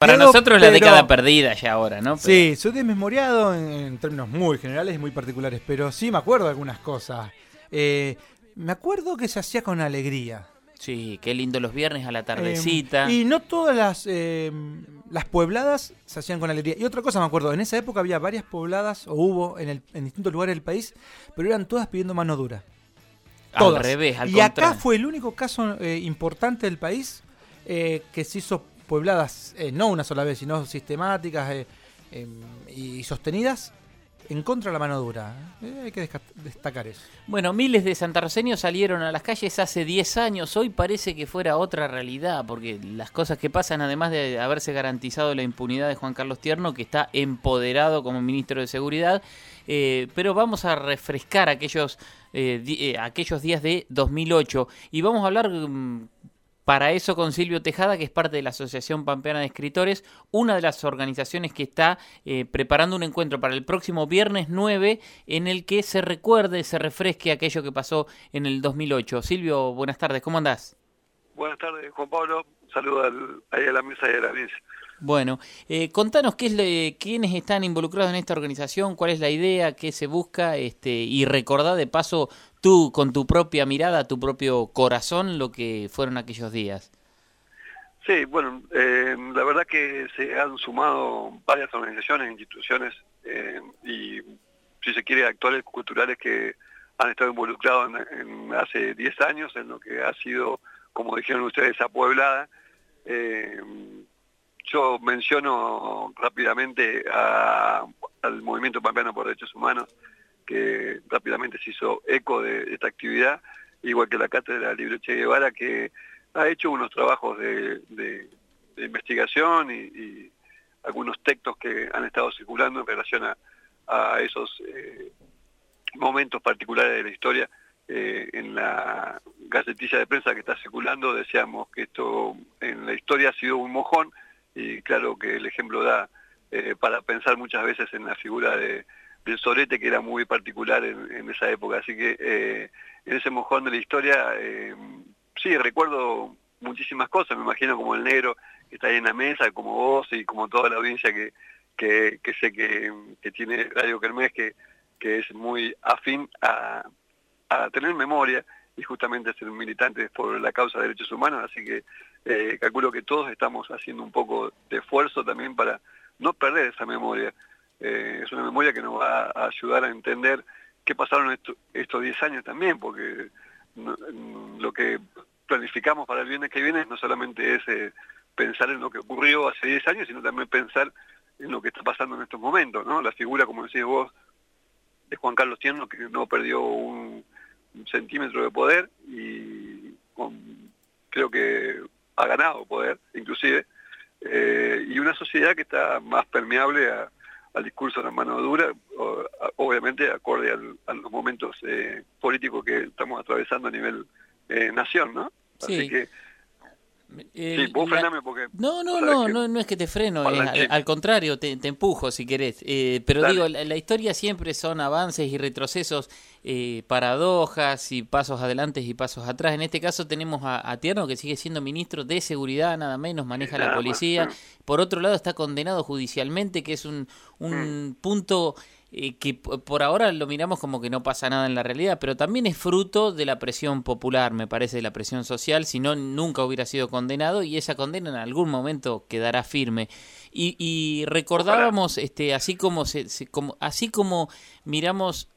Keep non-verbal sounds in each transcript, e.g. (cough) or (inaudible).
Para nosotros es la década perdida ya ahora, ¿no? Sí, soy desmemoriado en, términos muy generales y muy particulares, pero sí me acuerdo de algunas cosas. Eh, me acuerdo que se hacía con alegría. Sí, qué lindo los viernes a la tardecita. y no todas las, eh, las pobladas se hacían con alegría. Y otra cosa me acuerdo, en esa época había varias pobladas, o hubo en, el, en distintos lugares del país, pero eran todas pidiendo mano dura. Todas. Al revés, al Y acá fue el único caso eh, importante del país que se hizo puebladas, eh, no una sola vez, sino sistemáticas eh, em, y sostenidas en contra de la mano dura. Eh, hay que destacar eso. Bueno, miles de santarroceños salieron a las calles hace 10 años. Hoy parece que fuera otra realidad, porque las cosas que pasan, además de haberse garantizado la impunidad de Juan Carlos Tierno, que está empoderado como ministro de Seguridad, pero vamos a refrescar aquellos, aquellos días de 2008 y vamos a hablar mm, para eso con Silvio Tejada, que es parte de la Asociación Pampeana de Escritores, una de las organizaciones que está eh, preparando un encuentro para el próximo viernes 9 en el que se recuerde, se refresque aquello que pasó en el 2008. Silvio, buenas tardes, ¿cómo andás? Buenas tardes, Juan Pablo. Saludos ahí a la mesa de la mesa. Bueno, eh, contanos qué es quiénes están involucrados en esta organización, cuál es la idea, qué se busca, este, y recordá de paso tú con tu propia mirada, tu propio corazón, lo que fueron aquellos días. Sí, bueno, eh, la verdad que se han sumado varias organizaciones, instituciones eh, y, si se quiere, actores culturales que han estado involucrados hace 10 años en lo que ha sido, como dijeron ustedes, apueblada. Eh, yo menciono rápidamente al Movimiento Pampeano por Derechos Humanos, que rápidamente se hizo eco de, esta actividad, igual que la Cátedra Libre Che Guevara, que ha hecho unos trabajos de, investigación y, algunos textos que han estado circulando en relación a, esos eh, momentos particulares de la historia. Eh, en la gacetilla de prensa que está circulando decíamos que esto en la historia ha sido un mojón y claro que el ejemplo da eh, para pensar muchas veces en la figura de, del sorete que era muy particular en, esa época. Así que eh, en ese mojón de la historia, eh, sí, recuerdo muchísimas cosas, me imagino como el negro que está ahí en la mesa, como vos y como toda la audiencia que, sé que, tiene Radio Kermés, que, es muy afín a, tener memoria y justamente ser militantes por la causa de derechos humanos, así que eh, calculo que todos estamos haciendo un poco de esfuerzo también para no perder esa memoria. Eh, es una memoria que nos va a ayudar a entender qué pasaron estos 10 años también, porque lo que planificamos para el viernes que viene no solamente es eh, pensar en lo que ocurrió hace 10 años, sino también pensar en lo que está pasando en estos momentos, ¿no? La figura, como decís vos, de Juan Carlos Tierno, que no perdió un, centímetro de poder y creo que ha ganado poder, inclusive, eh, y una sociedad que está más permeable a, al discurso de la mano dura, obviamente acorde a los momentos eh, políticos que estamos atravesando a nivel eh, nación, ¿no? Así que sí, vos porque... No, no, no, no, no es que te freno, al, contrario, te, empujo si querés. Eh, pero digo, la, historia siempre son avances y retrocesos, eh, paradojas y pasos adelante y pasos atrás. En este caso tenemos a, Tierno, que sigue siendo ministro de Seguridad, nada menos, maneja la policía. Por otro lado está condenado judicialmente, que es un, un mm. punto que por ahora lo miramos como que no pasa nada en la realidad, pero también es fruto de la presión popular, me parece, de la presión social, si no, nunca hubiera sido condenado y esa condena en algún momento quedará firme. Y, recordábamos, este, así como, se, como, así como miramos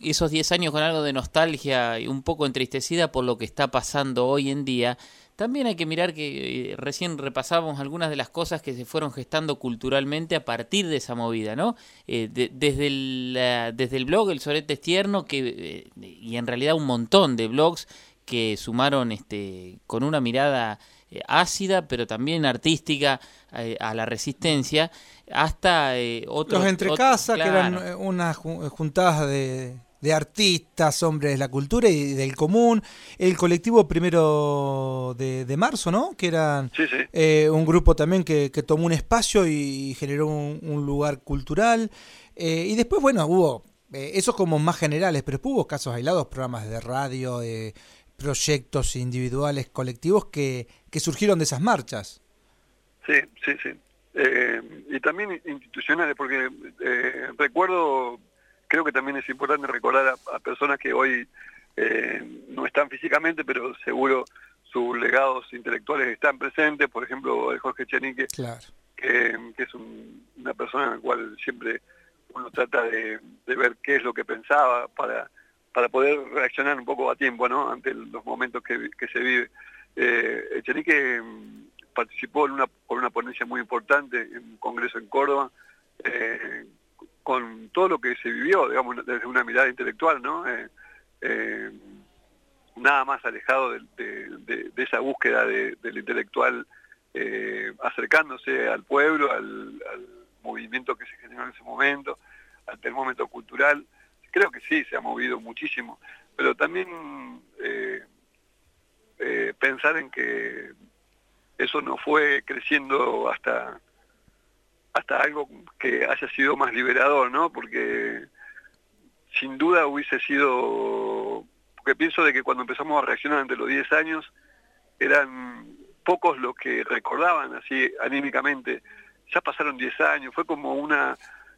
esos 10 años con algo de nostalgia y un poco entristecida por lo que está pasando hoy en día, también hay que mirar que eh, recién repasábamos algunas de las cosas que se fueron gestando culturalmente a partir de esa movida, ¿no? Eh, desde, el, el blog El Sorete Tierno, que, eh, y en realidad un montón de blogs que sumaron este, con una mirada ácida, pero también artística a la resistencia, hasta otros... Los entre casa, que eran unas juntadas de de artistas, hombres de la cultura y del común, el colectivo primero de, marzo, ¿no? Que eran eh, un grupo también que, tomó un espacio y generó un, lugar cultural. Eh, y después, bueno, hubo eh, esos como más generales, pero hubo casos aislados, programas de radio, proyectos individuales, colectivos que, que surgieron de esas marchas. Sí, sí, sí. y también institucionales, porque recuerdo, creo que también es importante recordar a, personas que hoy no están físicamente, pero seguro sus legados intelectuales están presentes, por ejemplo, Jorge Chenique, que, es una persona en la cual siempre uno trata de, ver qué es lo que pensaba para, para poder reaccionar un poco a tiempo ¿no? ante los momentos que, se vive. Eh, Echenique mm, participó en una, una ponencia muy importante en un congreso en Córdoba, eh, con todo lo que se vivió, digamos, desde una mirada intelectual, ¿no? Eh, eh, nada más alejado de, esa búsqueda del intelectual acercándose al pueblo, al movimiento que se generó en ese momento, al termómetro cultural. Creo que sí, se ha movido muchísimo, pero también eh, pensar en que eso no fue creciendo hasta hasta algo que haya sido más liberador, ¿no? Porque sin duda hubiese sido, porque pienso de que cuando empezamos a reaccionar ante los 10 años, eran pocos los que recordaban así anímicamente ya pasaron 10 años, fue como una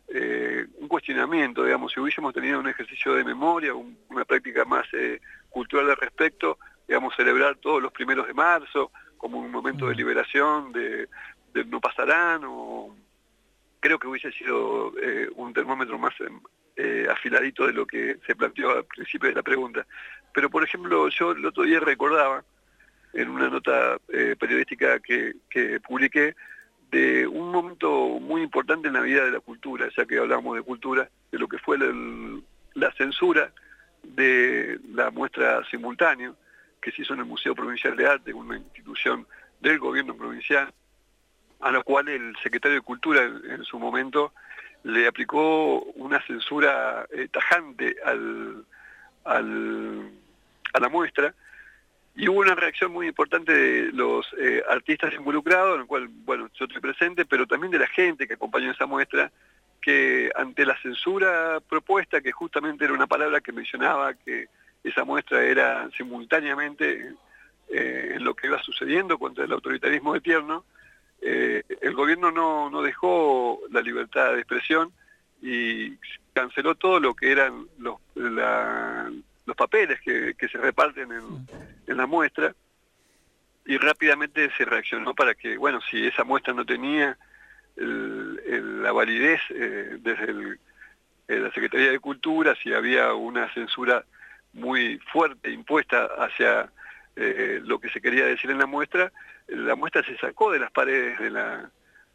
eh, un cuestionamiento, digamos, si hubiésemos tenido un ejercicio de memoria, una práctica más eh, cultural al respecto, celebrar todos los primeros de marzo como un momento de liberación, de, no pasarán, o creo que hubiese sido eh, un termómetro más afiladito de lo que se planteó al principio de la pregunta. Pero, por ejemplo, yo el otro día recordaba, en una nota periodística que, que publiqué, de un momento muy importante en la vida de la cultura, ya que hablamos de cultura, de lo que fue la, censura de la muestra simultánea que se hizo en el Museo Provincial de Arte, una institución del gobierno provincial, a la cual el secretario de Cultura en, su momento le aplicó una censura eh, tajante al, a la muestra, y hubo una reacción muy importante de los eh, artistas involucrados, en el cual, bueno, yo estoy presente, pero también de la gente que acompañó esa muestra, que ante la censura propuesta, que justamente era una palabra que mencionaba que esa muestra era simultáneamente eh, en lo que iba sucediendo contra el autoritarismo de Tierno, eh, el gobierno no, no dejó la libertad de expresión y canceló todo lo que eran los, la, los papeles que, se reparten en, la muestra y rápidamente se reaccionó para que, bueno, si esa muestra no tenía la validez eh, desde la Secretaría de Cultura, si había una censura muy fuerte impuesta hacia eh, lo que se quería decir en la muestra, la muestra se sacó de las paredes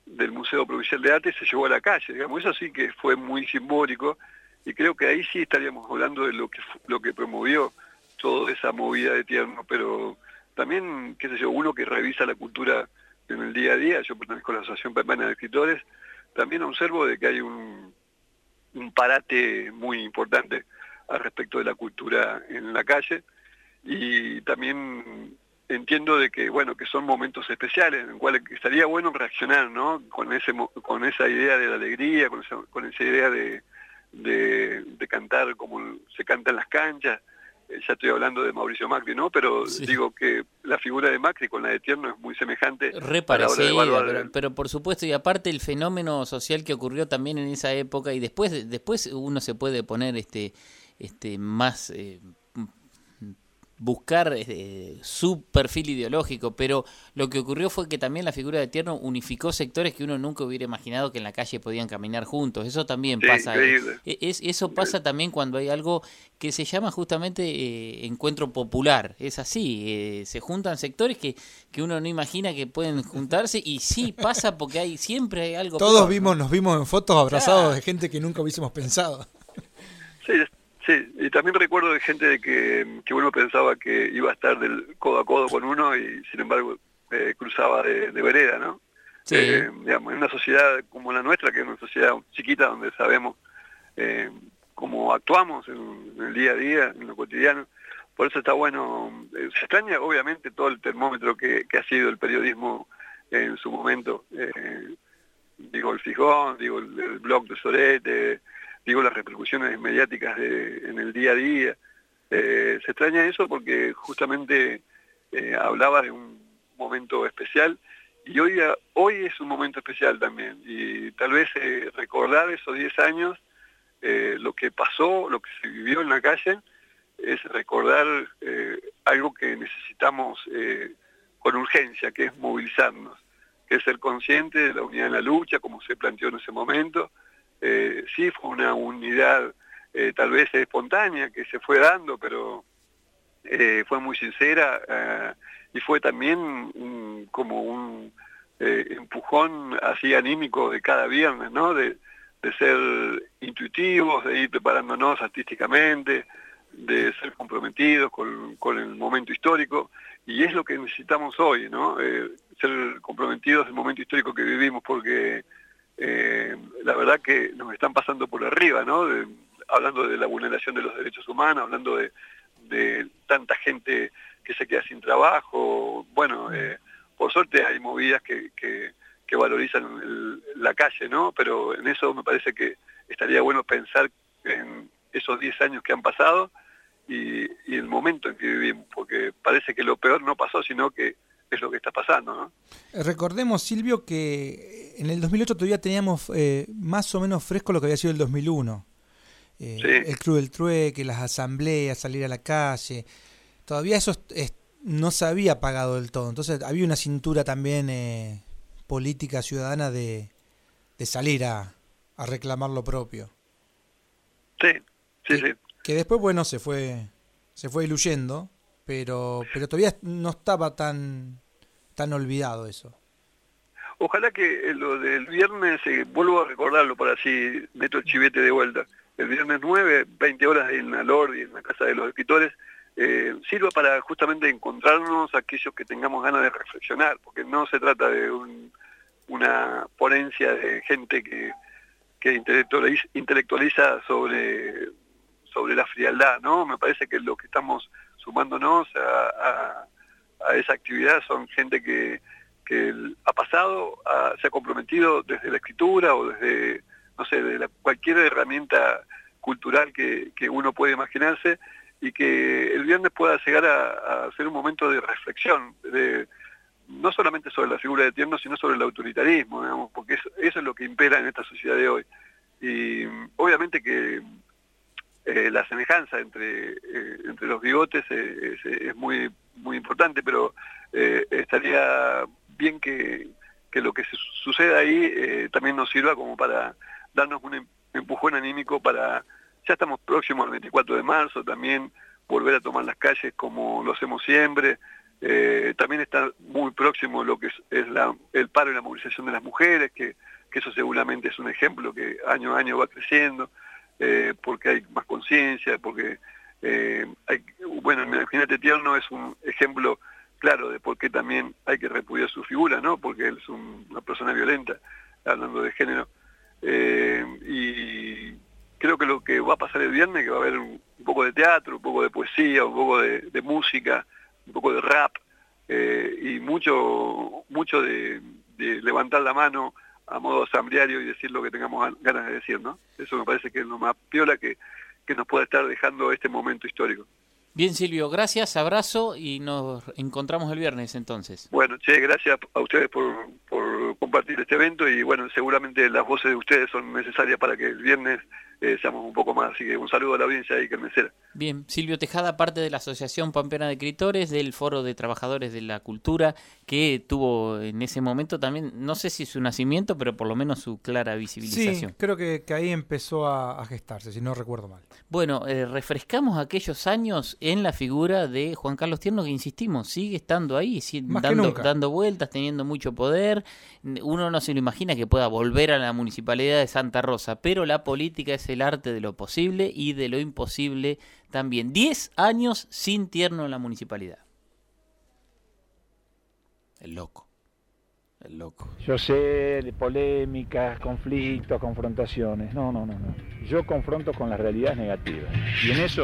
del Museo Provincial de Arte y se llevó a la calle, digamos, eso sí que fue muy simbólico y creo que ahí sí estaríamos hablando de lo que promovió toda esa movida de tierno, pero también, qué sé yo, uno que revisa la cultura en el día a día, yo pertenezco a la Asociación Peruana de Escritores, también observo de que hay un parate muy importante al respecto de la cultura en la calle y también entiendo de que bueno que son momentos especiales en los cuales estaría bueno reaccionar no con ese con esa idea de la alegría con esa, con esa idea de, de, cantar como se canta en las canchas, eh, ya estoy hablando de Mauricio Macri, ¿no? Pero digo que la figura de Macri con la de Tierno es muy semejante. pero, pero, por supuesto, y aparte el fenómeno social que ocurrió también en esa época, y después, después uno se puede poner este, este más eh, buscar eh, su perfil ideológico, pero lo que ocurrió fue que también la figura de Tierno unificó sectores que uno nunca hubiera imaginado que en la calle podían caminar juntos. Eso también pasa. Eh, es, eso pasa también cuando hay algo que se llama justamente eh, encuentro popular. Es así, se juntan sectores que, que uno no imagina que pueden (laughs) juntarse y sí pasa porque hay siempre hay algo. Todos vimos, nos vimos en fotos abrazados de gente que nunca hubiésemos pensado. Sí, Sí, y también recuerdo de gente de que, que, uno pensaba que iba a estar del codo a codo con uno y sin embargo eh, cruzaba de, vereda, ¿no? Sí. Eh, digamos, en una sociedad como la nuestra, que es una sociedad chiquita donde sabemos eh, cómo actuamos en, el día a día, en lo cotidiano, por eso está bueno, se extraña obviamente todo el termómetro que, ha sido el periodismo en su momento, digo el Fijón, digo el, el blog de Sorete, digo las repercusiones mediáticas en el día a día. Eh, se extraña eso porque justamente eh, hablaba de un momento especial y hoy, hoy es un momento especial también, y tal vez recordar esos 10 años, lo que pasó, lo que se vivió en la calle, es recordar algo que necesitamos con urgencia, que es movilizarnos, que es ser consciente de la unidad en la lucha, como se planteó en ese momento. Eh, sí fue una unidad eh, tal vez espontánea que se fue dando, pero eh, fue muy sincera y fue también como un empujón así anímico de cada viernes, ¿no? De, de ser intuitivos, de ir preparándonos artísticamente, de ser comprometidos con, con, el momento histórico y es lo que necesitamos hoy, ¿no? Ser comprometidos en el momento histórico que vivimos porque eh, la verdad que nos están pasando por arriba, ¿no? hablando de la vulneración de los derechos humanos, hablando de, de tanta gente que se queda sin trabajo, bueno, eh, por suerte hay movidas que, que, que valorizan la calle, ¿no? Pero en eso me parece que estaría bueno pensar en esos 10 años que han pasado y, el momento en que vivimos, porque parece que lo peor no pasó, sino que es lo que está pasando. ¿no? Eh, recordemos, Silvio, que en el 2008 todavía teníamos eh, más o menos fresco lo que había sido el 2001. Eh, el Club del Trueque, las asambleas, salir a la calle. Todavía eso no se había apagado del todo. Entonces había una cintura también política ciudadana de, de salir a, a reclamar lo propio. Sí, sí, sí que después, bueno, se fue, se fue diluyendo, pero, pero todavía no estaba tan, tan olvidado eso. Ojalá que lo del viernes, eh, vuelvo a recordarlo para así meto el chivete de vuelta, el viernes 9, 20 horas en la Lordi, en la Casa de los Escritores, eh, sirva para justamente encontrarnos aquellos que tengamos ganas de reflexionar, porque no se trata de una ponencia de gente que, que intelectualiza sobre sobre la frialdad, ¿no? Me parece que lo que estamos sumándonos a, esa actividad son gente que, ha pasado, se ha comprometido desde la escritura o desde, no sé, de cualquier herramienta cultural que, uno puede imaginarse y que el viernes pueda llegar a, a, ser un momento de reflexión, de, no solamente sobre la figura de Tierno, sino sobre el autoritarismo, digamos, porque eso es lo que impera en esta sociedad de hoy. Y obviamente que eh, la semejanza entre, eh, entre los bigotes es, muy, muy importante, pero eh, estaría bien que, que, lo que suceda ahí también nos sirva como para darnos un em, empujón anímico para, ya estamos próximos al 24 de marzo, también volver a tomar las calles como lo hacemos siempre, también está muy próximo lo que es, la, el paro y la movilización de las mujeres, que, que eso seguramente es un ejemplo que año a año va creciendo. Eh, porque hay más conciencia, porque, eh, hay, bueno, Imagínate Tierno es un ejemplo claro de por qué también hay que repudiar su figura, ¿no? Porque él es una persona violenta, hablando de género. Eh, y creo que lo que va a pasar el viernes, que va a haber un, poco de teatro, un poco de poesía, un poco de, música, un poco de rap, y mucho, mucho de levantar la mano, a modo asambleario y decir lo que tengamos ganas de decir, ¿no? Eso me parece que es lo más piola que, que nos puede estar dejando este momento histórico. Bien, Silvio, gracias, abrazo y nos encontramos el viernes entonces. Bueno, che, gracias a ustedes por, por compartir este evento y bueno, seguramente las voces de ustedes son necesarias para que el viernes eh, seamos un poco más. Así que un saludo a la audiencia y que me Bien, Silvio Tejada, parte de la Asociación Pampeana de Escritores, del Foro de Trabajadores de la Cultura, que tuvo en ese momento también, no sé si su nacimiento, pero por lo menos su clara visibilización. Sí, creo que, ahí empezó a, gestarse, si no recuerdo mal. Bueno, eh, refrescamos aquellos años en la figura de Juan Carlos Tierno, que insistimos, sigue estando ahí, dando, dando vueltas, teniendo mucho poder. Uno no se lo imagina que pueda volver a la municipalidad de Santa Rosa, pero la política es el arte de lo posible y de lo imposible también. Diez años sin tierno en la municipalidad. El loco. El loco. Yo sé de polémicas, conflictos, confrontaciones. No, no, no, no. Yo confronto con las realidades negativas. Y en eso